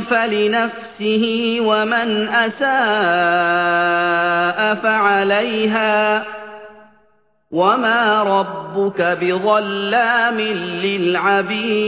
فَلِنَفْسِهِ وَمَنْ أَسَاءَ فَعَلَيْهَا ۗ وَمَا رَبُّكَ بِظَلَّامٍ لِّلْعَبِيدِ